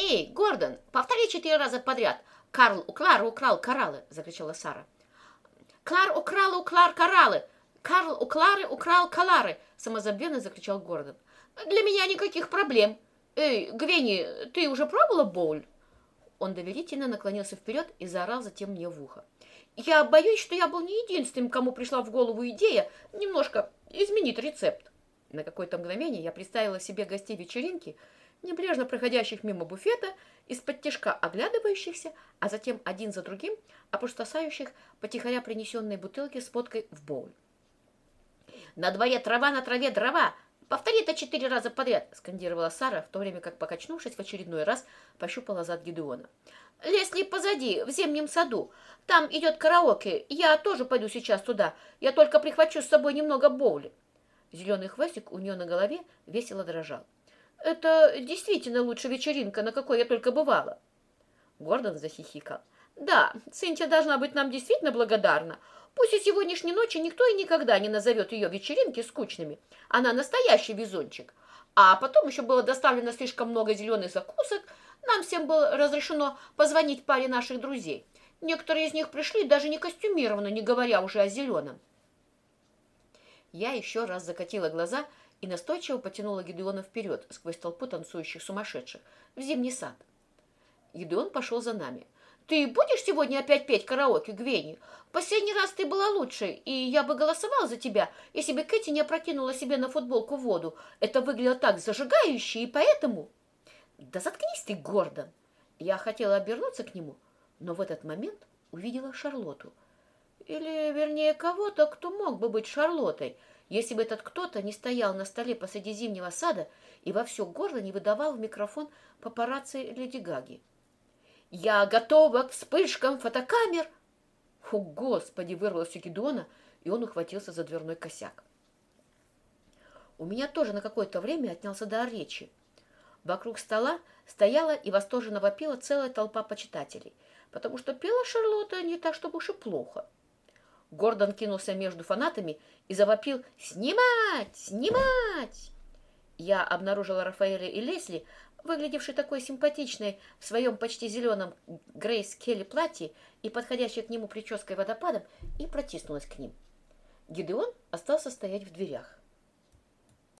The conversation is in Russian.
«Эй, Гордон, повтори четыре раза подряд. Карл у Клары украл кораллы!» – закричала Сара. «Клар украла у Клар кораллы! Карл у Клары украл колары!» – самозабвенно закричал Гордон. «Для меня никаких проблем. Эй, Гвенни, ты уже пробовала боуль?» Он доверительно наклонился вперед и заорал затем мне в ухо. «Я боюсь, что я был не единственным, кому пришла в голову идея немножко изменить рецепт». На какое-то мгновение я представила себе гостей вечеринки, небрежно проходящих мимо буфета, из-под тяжка оглядывающихся, а затем один за другим опустошающих потихоря принесенные бутылки с водкой в боуль. «На дворе трава, на траве дрова! Повтори это четыре раза подряд!» — скандировала Сара, в то время как, покачнувшись в очередной раз, пощупала зад Гидеона. «Лесли позади, в зимнем саду. Там идет караоке. Я тоже пойду сейчас туда. Я только прихвачу с собой немного боули». Зеленый хвостик у нее на голове весело дрожал. «Это действительно лучшая вечеринка, на какой я только бывала». Гордон захихикал. «Да, Цинтия должна быть нам действительно благодарна. Пусть и сегодняшней ночи никто и никогда не назовет ее вечеринки скучными. Она настоящий везунчик. А потом еще было доставлено слишком много зеленых закусок. Нам всем было разрешено позвонить паре наших друзей. Некоторые из них пришли даже не костюмированно, не говоря уже о зеленом. Я еще раз закатила глаза и настойчиво потянула Гидеона вперед сквозь толпу танцующих сумасшедших в зимний сад. Гидеон пошел за нами. «Ты будешь сегодня опять петь караоке, Гвенни? Последний раз ты была лучшей, и я бы голосовал за тебя, если бы Кэти не опрокинула себе на футболку воду. Это выглядело так зажигающе, и поэтому...» «Да заткнись ты, Гордон!» Я хотела обернуться к нему, но в этот момент увидела Шарлоту — или, вернее, кого-то, кто мог бы быть Шарлоттой, если бы этот кто-то не стоял на столе посреди зимнего сада и во все горло не выдавал в микрофон папарацци Леди Гаги. «Я готова к вспышкам фотокамер!» О, Господи! Вырвалось у Гедона, и он ухватился за дверной косяк. У меня тоже на какое-то время отнялся дар речи. Вокруг стола стояла и восторженно вопила целая толпа почитателей, потому что пела Шарлотта не так, чтобы уж и плохо. Гордон кинулся между фанатами и завопил «Снимать! Снимать!». Я обнаружила Рафаэля и Лесли, выглядевшей такой симпатичной в своем почти зеленом Грейс Келли платье и подходящей к нему прической водопадом, и протиснулась к ним. Гидеон остался стоять в дверях.